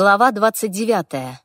Глава 29.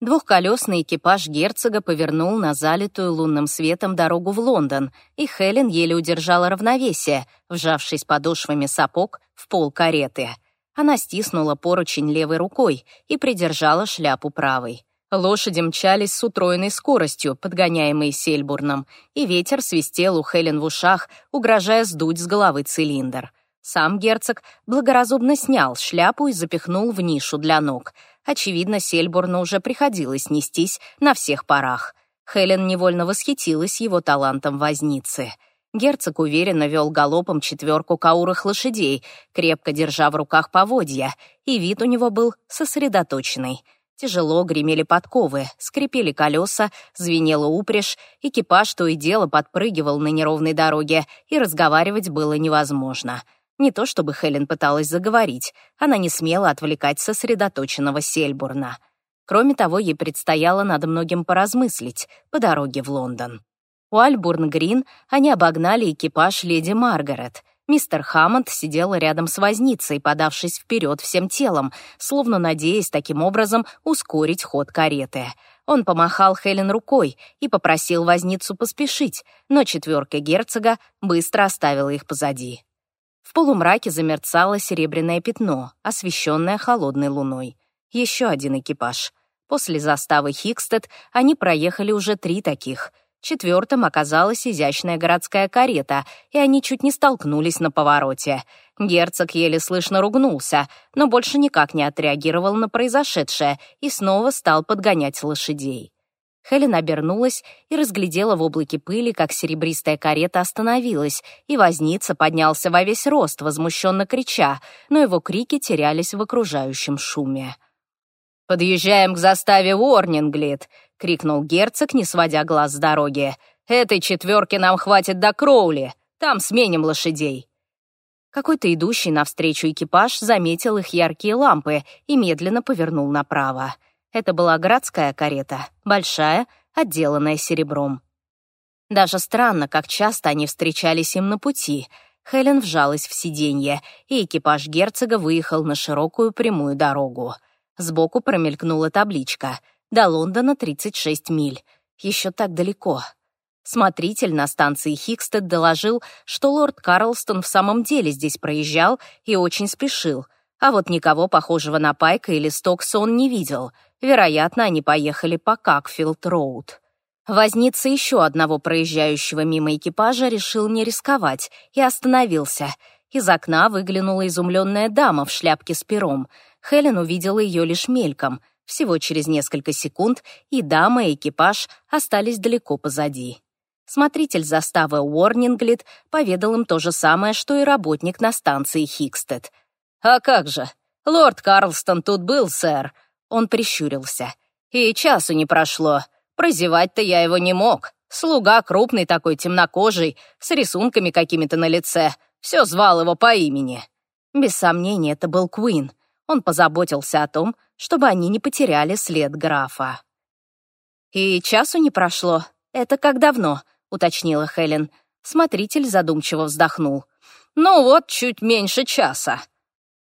Двухколесный экипаж герцога повернул на залитую лунным светом дорогу в Лондон, и Хелен еле удержала равновесие, вжавшись подошвами сапог в пол кареты. Она стиснула поручень левой рукой и придержала шляпу правой. Лошади мчались с утроенной скоростью, подгоняемые Сельбурном, и ветер свистел у Хелен в ушах, угрожая сдуть с головы цилиндр. Сам герцог благоразумно снял шляпу и запихнул в нишу для ног. Очевидно, Сельбурну уже приходилось нестись на всех парах. Хелен невольно восхитилась его талантом возницы. Герцог уверенно вел галопом четверку каурых лошадей, крепко держа в руках поводья, и вид у него был сосредоточенный. Тяжело гремели подковы, скрипели колеса, звенела упряжь, экипаж то и дело подпрыгивал на неровной дороге, и разговаривать было невозможно — не то чтобы Хелен пыталась заговорить, она не смела отвлекать сосредоточенного Сельбурна. Кроме того, ей предстояло над многим поразмыслить по дороге в Лондон. У Альбурн-Грин они обогнали экипаж леди Маргарет. Мистер Хаммонд сидел рядом с возницей, подавшись вперед всем телом, словно надеясь таким образом ускорить ход кареты. Он помахал Хелен рукой и попросил возницу поспешить, но четверка герцога быстро оставила их позади. В полумраке замерцало серебряное пятно, освещенное холодной луной. Еще один экипаж. После заставы Хикстед они проехали уже три таких. Четвертым оказалась изящная городская карета, и они чуть не столкнулись на повороте. Герцог еле слышно ругнулся, но больше никак не отреагировал на произошедшее и снова стал подгонять лошадей. Хелен обернулась и разглядела в облаке пыли, как серебристая карета остановилась, и возница поднялся во весь рост, возмущенно крича, но его крики терялись в окружающем шуме. «Подъезжаем к заставе Уорнинглит!» — крикнул герцог, не сводя глаз с дороги. «Этой четверки нам хватит до Кроули. Там сменим лошадей». Какой-то идущий навстречу экипаж заметил их яркие лампы и медленно повернул направо. Это была городская карета, большая, отделанная серебром. Даже странно, как часто они встречались им на пути. Хелен вжалась в сиденье, и экипаж герцога выехал на широкую прямую дорогу. Сбоку промелькнула табличка «До Лондона 36 миль». Еще так далеко. Смотритель на станции Хикстед доложил, что лорд Карлстон в самом деле здесь проезжал и очень спешил, а вот никого похожего на Пайка или Стокса он не видел — Вероятно, они поехали по Какфилд-Роуд. Возница еще одного проезжающего мимо экипажа решил не рисковать и остановился. Из окна выглянула изумленная дама в шляпке с пером. Хелен увидела ее лишь мельком. Всего через несколько секунд и дама, и экипаж остались далеко позади. Смотритель заставы Уорнинглит поведал им то же самое, что и работник на станции Хикстед. «А как же? Лорд Карлстон тут был, сэр. Он прищурился. «И часу не прошло. Прозевать-то я его не мог. Слуга крупный такой, темнокожий, с рисунками какими-то на лице. Все звал его по имени». Без сомнения, это был Куин. Он позаботился о том, чтобы они не потеряли след графа. «И часу не прошло. Это как давно?» — уточнила Хелен. Смотритель задумчиво вздохнул. «Ну вот, чуть меньше часа.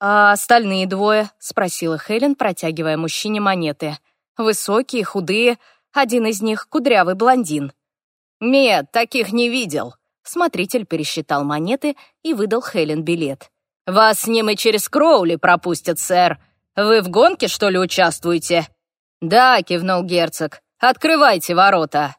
«А остальные двое?» — спросила Хелен, протягивая мужчине монеты. «Высокие, худые, один из них — кудрявый блондин». «Нет, таких не видел». Смотритель пересчитал монеты и выдал Хелен билет. «Вас с ним и через Кроули пропустят, сэр. Вы в гонке, что ли, участвуете?» «Да», — кивнул герцог. «Открывайте ворота».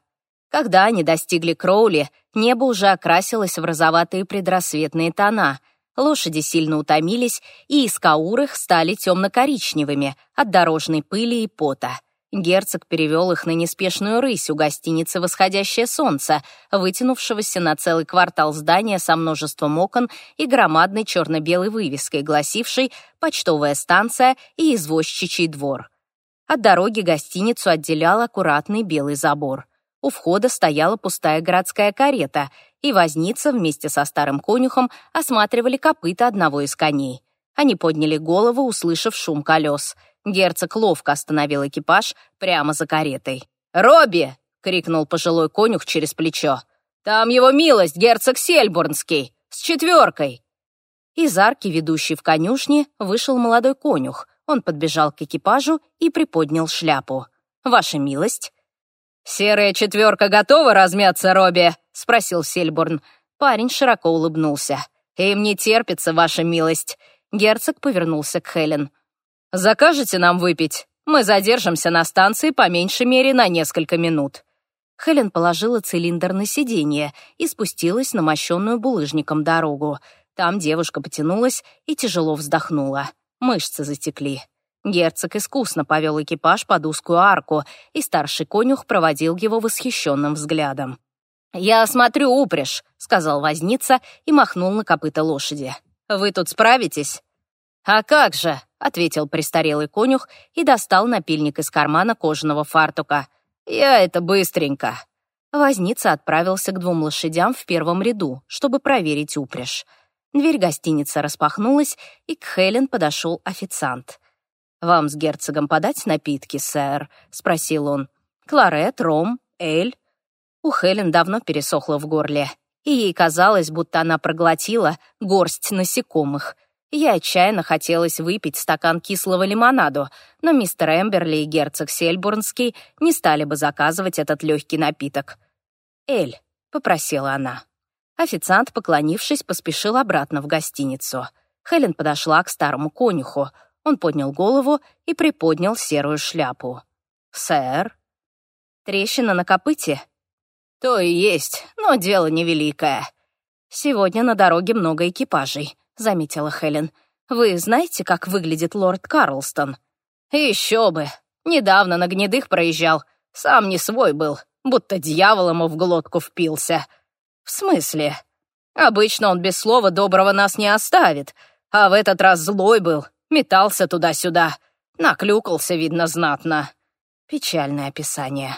Когда они достигли Кроули, небо уже окрасилось в розоватые предрассветные тона — Лошади сильно утомились, и из каурых стали темно-коричневыми от дорожной пыли и пота. Герцог перевел их на неспешную рысь у гостиницы «Восходящее солнце», вытянувшегося на целый квартал здания со множеством окон и громадной черно-белой вывеской, гласившей «Почтовая станция» и «Извозчичий двор». От дороги гостиницу отделял аккуратный белый забор. У входа стояла пустая городская карета, и возница вместе со старым конюхом осматривали копыта одного из коней. Они подняли голову, услышав шум колес. Герцог ловко остановил экипаж прямо за каретой. «Робби!» — крикнул пожилой конюх через плечо. «Там его милость, герцог Сельбурнский, с четверкой!» Из арки, ведущей в конюшне, вышел молодой конюх. Он подбежал к экипажу и приподнял шляпу. «Ваша милость». «Серая четверка готова размяться, Робби?» — спросил Сельбурн. Парень широко улыбнулся. «Им не терпится, ваша милость». Герцог повернулся к Хелен. «Закажете нам выпить? Мы задержимся на станции по меньшей мере на несколько минут». Хелен положила цилиндр на сиденье и спустилась на мощенную булыжником дорогу. Там девушка потянулась и тяжело вздохнула. Мышцы затекли. Герцог искусно повел экипаж под узкую арку, и старший конюх проводил его восхищенным взглядом. «Я осмотрю упряжь», — сказал возница и махнул на копыта лошади. «Вы тут справитесь?» «А как же», — ответил престарелый конюх и достал напильник из кармана кожаного фартука. «Я это быстренько». Возница отправился к двум лошадям в первом ряду, чтобы проверить упряжь. Дверь гостиницы распахнулась, и к Хелен подошел официант. «Вам с герцогом подать напитки, сэр?» — спросил он. «Кларет, ром, эль?» У Хелен давно пересохло в горле, и ей казалось, будто она проглотила горсть насекомых. Ей отчаянно хотелось выпить стакан кислого лимонаду, но мистер Эмберли и герцог Сельбурнский не стали бы заказывать этот легкий напиток. «Эль», — попросила она. Официант, поклонившись, поспешил обратно в гостиницу. Хелен подошла к старому конюху. Он поднял голову и приподнял серую шляпу. «Сэр?» «Трещина на копыте?» «То и есть, но дело невеликое». «Сегодня на дороге много экипажей», — заметила Хелен. «Вы знаете, как выглядит лорд Карлстон?» «Еще бы! Недавно на гнедых проезжал. Сам не свой был, будто дьявол ему в глотку впился». «В смысле?» «Обычно он без слова доброго нас не оставит, а в этот раз злой был, метался туда-сюда, наклюкался, видно, знатно». Печальное описание.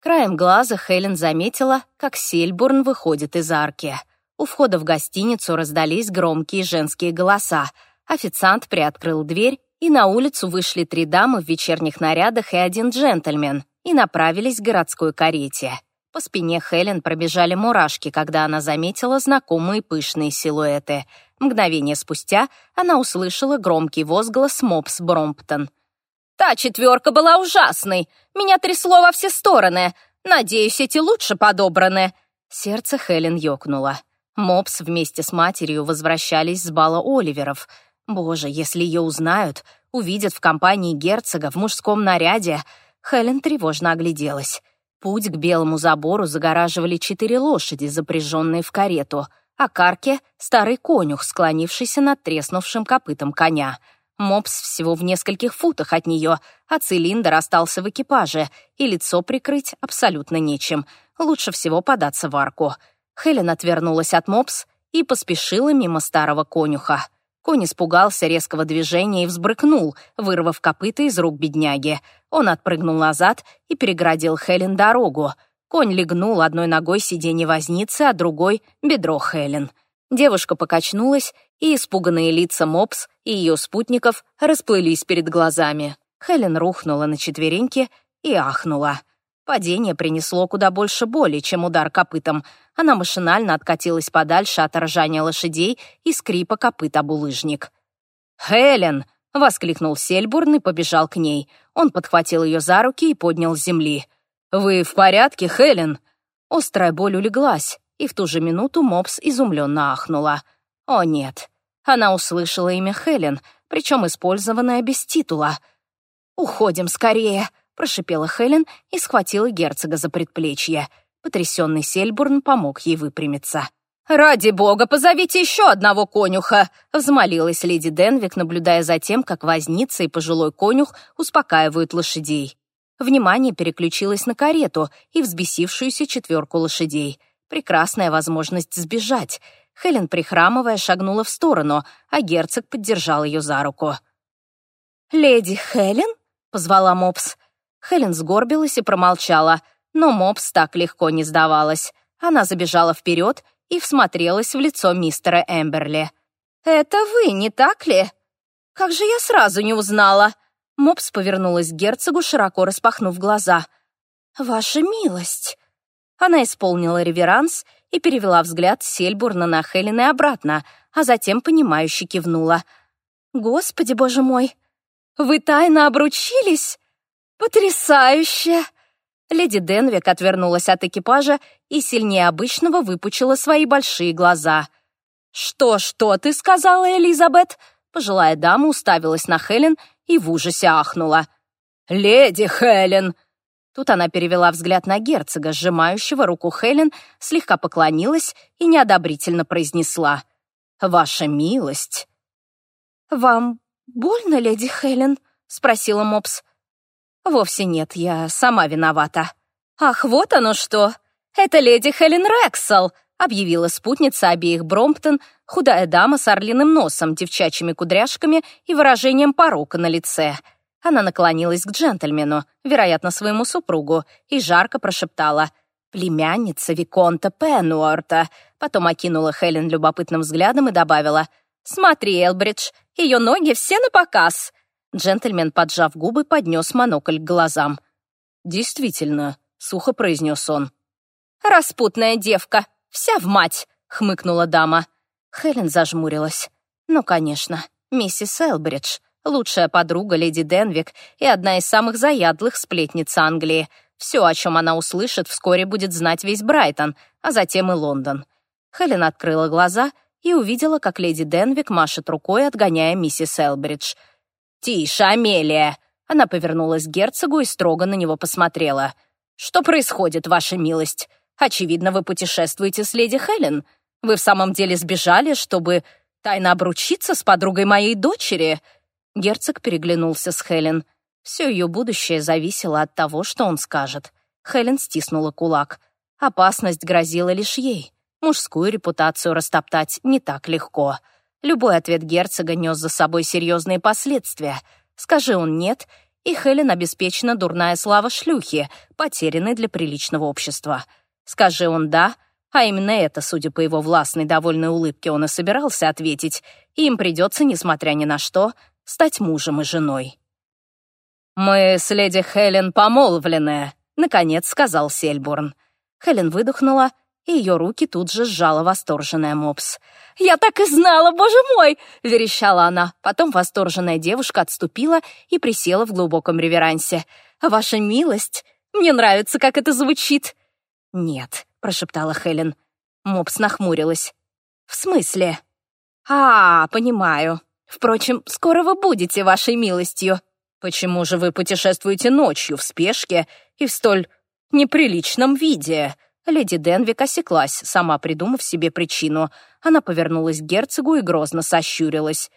Краем глаза Хелен заметила, как Сельбурн выходит из арки. У входа в гостиницу раздались громкие женские голоса. Официант приоткрыл дверь, и на улицу вышли три дамы в вечерних нарядах и один джентльмен, и направились к городской карете. По спине Хелен пробежали мурашки, когда она заметила знакомые пышные силуэты. Мгновение спустя она услышала громкий возглас Мопс Бромптон. «Та четверка была ужасной! Меня трясло во все стороны! Надеюсь, эти лучше подобраны!» Сердце Хелен ёкнуло. Мопс вместе с матерью возвращались с бала Оливеров. Боже, если ее узнают, увидят в компании герцога в мужском наряде. Хелен тревожно огляделась. Путь к белому забору загораживали четыре лошади, запряженные в карету, а карке — старый конюх, склонившийся над треснувшим копытом коня. Мопс всего в нескольких футах от нее, а цилиндр остался в экипаже, и лицо прикрыть абсолютно нечем. Лучше всего податься в арку. Хелен отвернулась от Мопс и поспешила мимо старого конюха. Конь испугался резкого движения и взбрыкнул, вырвав копыта из рук бедняги. Он отпрыгнул назад и переградил Хелен дорогу. Конь легнул одной ногой сиденье возницы, а другой — бедро Хелен. Девушка покачнулась, и испуганные лица Мопс и ее спутников расплылись перед глазами. Хелен рухнула на четвереньки и ахнула. Падение принесло куда больше боли, чем удар копытом. Она машинально откатилась подальше от ржания лошадей и скрипа копыт об улыжник. «Хелен!» — воскликнул Сельбурн и побежал к ней. Он подхватил ее за руки и поднял с земли. «Вы в порядке, Хелен?» Острая боль улеглась, и в ту же минуту Мопс изумленно ахнула. «О, нет!» Она услышала имя Хелен, причем использованное без титула. «Уходим скорее!» прошипела Хелен и схватила герцога за предплечье. Потрясенный Сельбурн помог ей выпрямиться. «Ради бога, позовите еще одного конюха!» — взмолилась леди Денвик, наблюдая за тем, как возница и пожилой конюх успокаивают лошадей. Внимание переключилось на карету и взбесившуюся четверку лошадей. Прекрасная возможность сбежать. Хелен, прихрамывая, шагнула в сторону, а герцог поддержал ее за руку. «Леди Хелен?» — позвала Мопс. Хелен сгорбилась и промолчала, но Мопс так легко не сдавалась. Она забежала вперед и всмотрелась в лицо мистера Эмберли. «Это вы, не так ли? Как же я сразу не узнала?» Мопс повернулась к герцогу, широко распахнув глаза. «Ваша милость!» Она исполнила реверанс и перевела взгляд Сельбурна на Хелен и обратно, а затем понимающе кивнула. «Господи, боже мой! вы тайно обручились? Потрясающе!» Леди Денвик отвернулась от экипажа и сильнее обычного выпучила свои большие глаза. «Что, что ты сказала, Элизабет?» Пожилая дама уставилась на Хелен и в ужасе ахнула. «Леди Хелен!» Тут она перевела взгляд на герцога, сжимающего руку Хелен, слегка поклонилась и неодобрительно произнесла. «Ваша милость!» «Вам больно, леди Хелен?» — спросила Мопс. «Вовсе нет, я сама виновата». «Ах, вот оно что! Это леди Хелен Рексел!» — объявила спутница обеих Бромптон, худая дама с орлиным носом, девчачьими кудряшками и выражением порока на лице. Она наклонилась к джентльмену, вероятно, своему супругу, и жарко прошептала «Племянница Виконта Пенуорта». Потом окинула Хелен любопытным взглядом и добавила «Смотри, Элбридж, ее ноги все на показ». Джентльмен, поджав губы, поднес монокль к глазам. «Действительно», — сухо произнес он. «Распутная девка, вся в мать», — хмыкнула дама. Хелен зажмурилась. «Ну, конечно, миссис Элбридж, лучшая подруга леди Денвик и одна из самых заядлых сплетниц Англии. Все, о чем она услышит, вскоре будет знать весь Брайтон, а затем и Лондон». Хелен открыла глаза и увидела, как леди Денвик машет рукой, отгоняя миссис Элбридж — «Тише, Амелия!» Она повернулась к герцогу и строго на него посмотрела. «Что происходит, ваша милость? Очевидно, вы путешествуете с леди Хелен. Вы в самом деле сбежали, чтобы тайно обручиться с подругой моей дочери?» Герцог переглянулся с Хелен. Все ее будущее зависело от того, что он скажет. Хелен стиснула кулак. Опасность грозила лишь ей. Мужскую репутацию растоптать не так легко. Любой ответ герцога нес за собой серьезные последствия. Скажи он «нет», и Хелен обеспечена дурная слава шлюхи, потерянной для приличного общества. Скажи он «да», а именно это, судя по его властной довольной улыбке, он и собирался ответить, и им придется, несмотря ни на что, стать мужем и женой. «Мы с леди Хелен помолвлены», — наконец сказал Сельбурн. Хелен выдохнула — и ее руки тут же сжала восторженная мопс. «Я так и знала, боже мой!» — верещала она. Потом восторженная девушка отступила и присела в глубоком реверансе. «Ваша милость! Мне нравится, как это звучит!» «Нет», — прошептала Хелен. Мопс нахмурилась. «В смысле?» «А, понимаю. Впрочем, скоро вы будете вашей милостью. Почему же вы путешествуете ночью в спешке и в столь неприличном виде?» Леди Денвик осеклась, сама придумав себе причину. Она повернулась к герцогу и грозно сощурилась.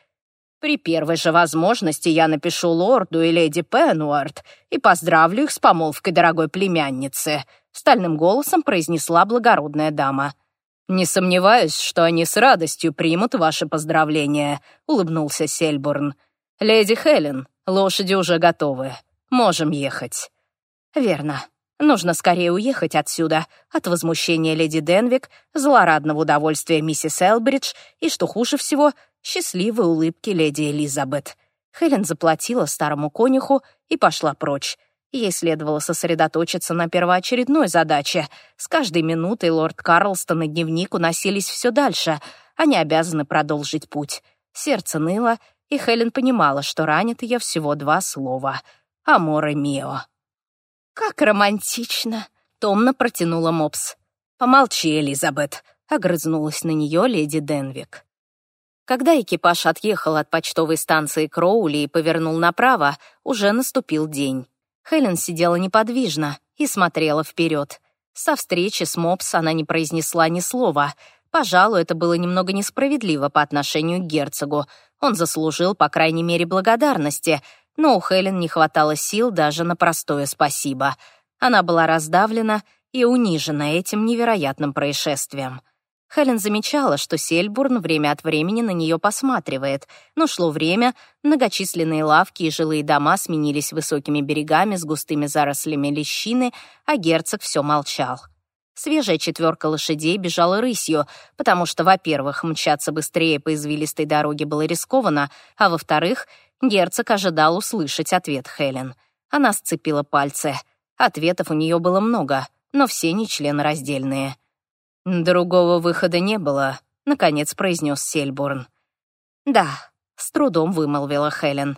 «При первой же возможности я напишу лорду и леди Пенуарт и поздравлю их с помолвкой дорогой племянницы», — стальным голосом произнесла благородная дама. «Не сомневаюсь, что они с радостью примут ваши поздравления», — улыбнулся Сельбурн. «Леди Хелен, лошади уже готовы. Можем ехать». «Верно», Нужно скорее уехать отсюда, от возмущения леди Денвик, злорадного удовольствия миссис Элбридж и, что хуже всего, счастливой улыбки леди Элизабет. Хелен заплатила старому конюху и пошла прочь. Ей следовало сосредоточиться на первоочередной задаче. С каждой минутой лорд Карлстон и дневник уносились все дальше. Они обязаны продолжить путь. Сердце ныло, и Хелен понимала, что ранит ее всего два слова. «Аморе мио». «Как романтично!» — томно протянула Мопс. «Помолчи, Элизабет», — огрызнулась на нее леди Денвик. Когда экипаж отъехал от почтовой станции Кроули и повернул направо, уже наступил день. Хелен сидела неподвижно и смотрела вперед. Со встречи с Мопс она не произнесла ни слова. Пожалуй, это было немного несправедливо по отношению к герцогу. Он заслужил, по крайней мере, благодарности, но у Хелен не хватало сил даже на простое спасибо. Она была раздавлена и унижена этим невероятным происшествием. Хелен замечала, что Сельбурн время от времени на нее посматривает, но шло время, многочисленные лавки и жилые дома сменились высокими берегами с густыми зарослями лещины, а герцог все молчал. Свежая четверка лошадей бежала рысью, потому что, во-первых, мчаться быстрее по извилистой дороге было рискованно, а во-вторых, Герцог ожидал услышать ответ Хелен. Она сцепила пальцы. Ответов у нее было много, но все нечленораздельные. «Другого выхода не было», — наконец произнес Сельбурн. «Да», — с трудом вымолвила Хелен.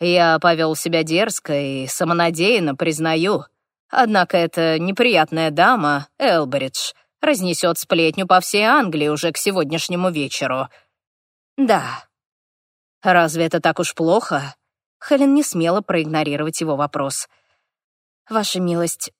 Я повел себя дерзко и самонадеянно, признаю. Однако эта неприятная дама, Элбридж, разнесет сплетню по всей Англии уже к сегодняшнему вечеру. Да. Разве это так уж плохо? Хелен не смела проигнорировать его вопрос. «Ваша милость...»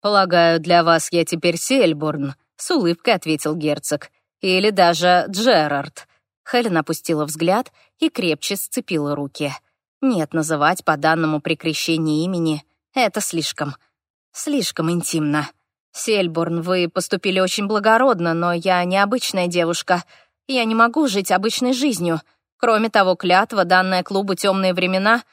«Полагаю, для вас я теперь Сельбурн», — с улыбкой ответил герцог. «Или даже Джерард». Хелен опустила взгляд и крепче сцепила руки. Нет, называть по данному при крещении имени — это слишком, слишком интимно. Сельбурн, вы поступили очень благородно, но я необычная девушка. Я не могу жить обычной жизнью. Кроме того, клятва, данная клубу «Темные времена»,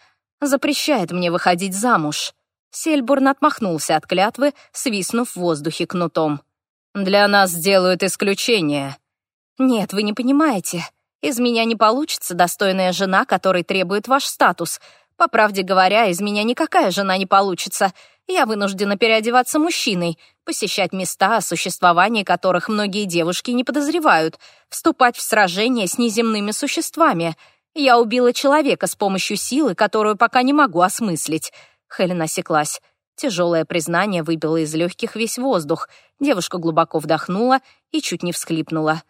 запрещает мне выходить замуж. Сельбурн отмахнулся от клятвы, свистнув в воздухе кнутом. «Для нас сделают исключение». «Нет, вы не понимаете. Из меня не получится достойная жена, которой требует ваш статус. По правде говоря, из меня никакая жена не получится. Я вынуждена переодеваться мужчиной, посещать места, о существовании которых многие девушки не подозревают, вступать в сражения с неземными существами. Я убила человека с помощью силы, которую пока не могу осмыслить. Хелен осеклась. Тяжелое признание выбило из легких весь воздух. Девушка глубоко вдохнула и чуть не всхлипнула.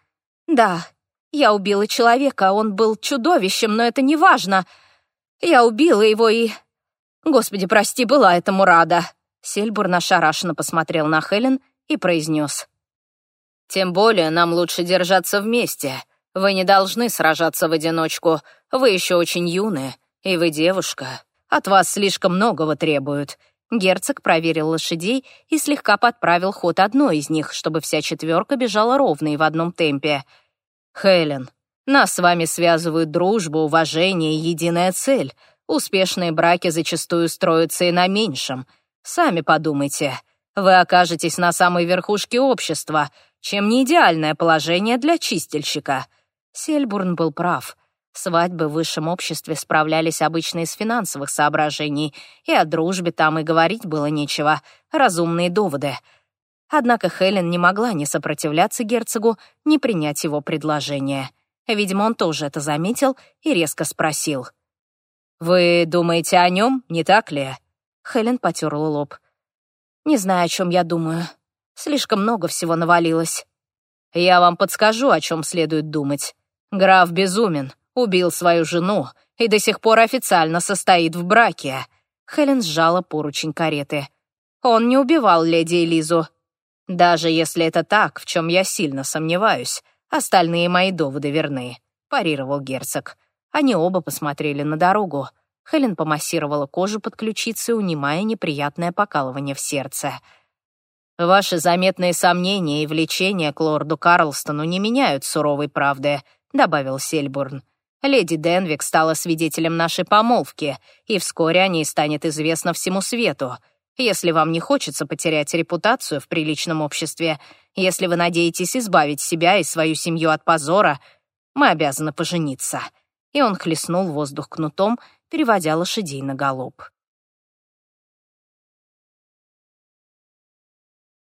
«Да, я убила человека, он был чудовищем, но это не важно. Я убила его и... Господи, прости, была этому рада». Сельбур ошарашенно посмотрел на Хелен и произнес. «Тем более нам лучше держаться вместе. Вы не должны сражаться в одиночку. Вы еще очень юны, и вы девушка. От вас слишком многого требуют». Герцог проверил лошадей и слегка подправил ход одной из них, чтобы вся четверка бежала ровно и в одном темпе. «Хелен, нас с вами связывают дружба, уважение и единая цель. Успешные браки зачастую строятся и на меньшем. Сами подумайте, вы окажетесь на самой верхушке общества, чем не идеальное положение для чистильщика». Сельбурн был прав — Свадьбы в высшем обществе справлялись обычно из финансовых соображений, и о дружбе там и говорить было нечего. Разумные доводы. Однако Хелен не могла ни сопротивляться герцогу, ни принять его предложение. Видимо, он тоже это заметил и резко спросил. «Вы думаете о нем, не так ли?» Хелен потерла лоб. «Не знаю, о чем я думаю. Слишком много всего навалилось». «Я вам подскажу, о чем следует думать. Граф безумен убил свою жену и до сих пор официально состоит в браке». Хелен сжала поручень кареты. «Он не убивал леди Элизу. Даже если это так, в чем я сильно сомневаюсь, остальные мои доводы верны», — парировал герцог. Они оба посмотрели на дорогу. Хелен помассировала кожу под ключицей, унимая неприятное покалывание в сердце. «Ваши заметные сомнения и влечения к лорду Карлстону не меняют суровой правды», — добавил Сельбурн. Леди Денвик стала свидетелем нашей помолвки, и вскоре о ней станет известно всему свету. Если вам не хочется потерять репутацию в приличном обществе, если вы надеетесь избавить себя и свою семью от позора, мы обязаны пожениться». И он хлестнул воздух кнутом, переводя лошадей на галоп.